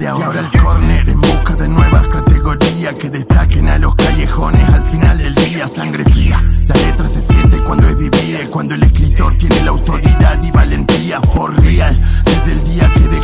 de ahora. El corner en busca de nuevas categorías que destaquen a los callejones. Al final del día sangre fría. La letra se siente cuando es vivida cuando el escritor tiene la autoridad y valentía for real. Desde el día que de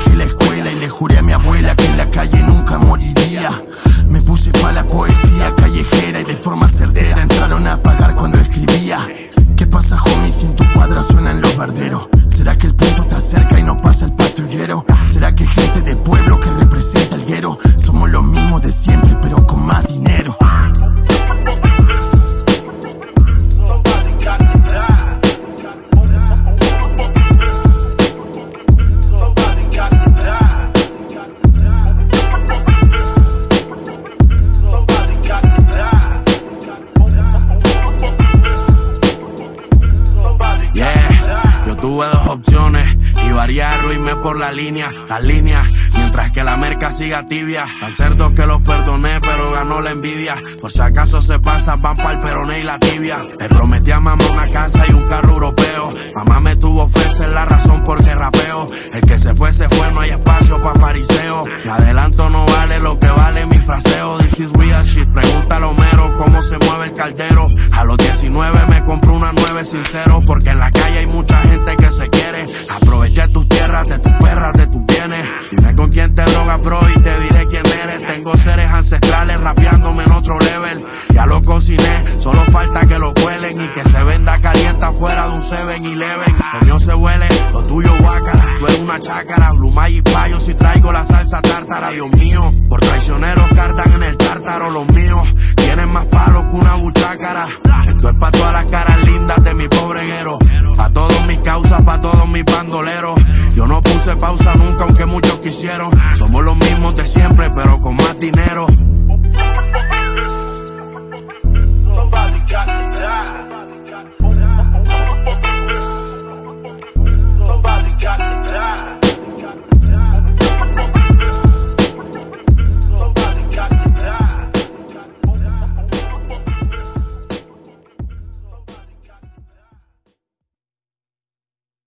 o irme por la línea, las líneas, mientras que la merca siga tibia. Tan cerdos que los perdoné, pero ganó la envidia. Por si acaso se pasa, van pa'l peroné y la tibia. Le prometí a mamá una casa y un carro europeo. Mamá me tuvo fe, esa es la razón por qué rapeo. El que se fue, se fue, no hay espacio pa' fariseo. Mi adelanto no vale lo que vale mi fraseo. This is real shit, a cómo mueve el caldero. A los 19 me compré una 9 sincero, porque en la calle hay mucha gente que se quiere. Aproveché tus tierras, de tus perras, de tus bienes. Dime con quién te drogas, bro, y te diré quién eres. Tengo seres ancestrales rapeándome en otro level. Ya lo cociné, solo falta que lo cuelen y que se venda caliente afuera de un 7-Eleven. El mío se huele, lo tuyo guácara. Tú eres una chácara, Blue Magic payo si traigo la salsa tártara, Dios mío. Pausa nunca, aunque muchos quisieron. Somos los mismos de siempre, pero con más dinero.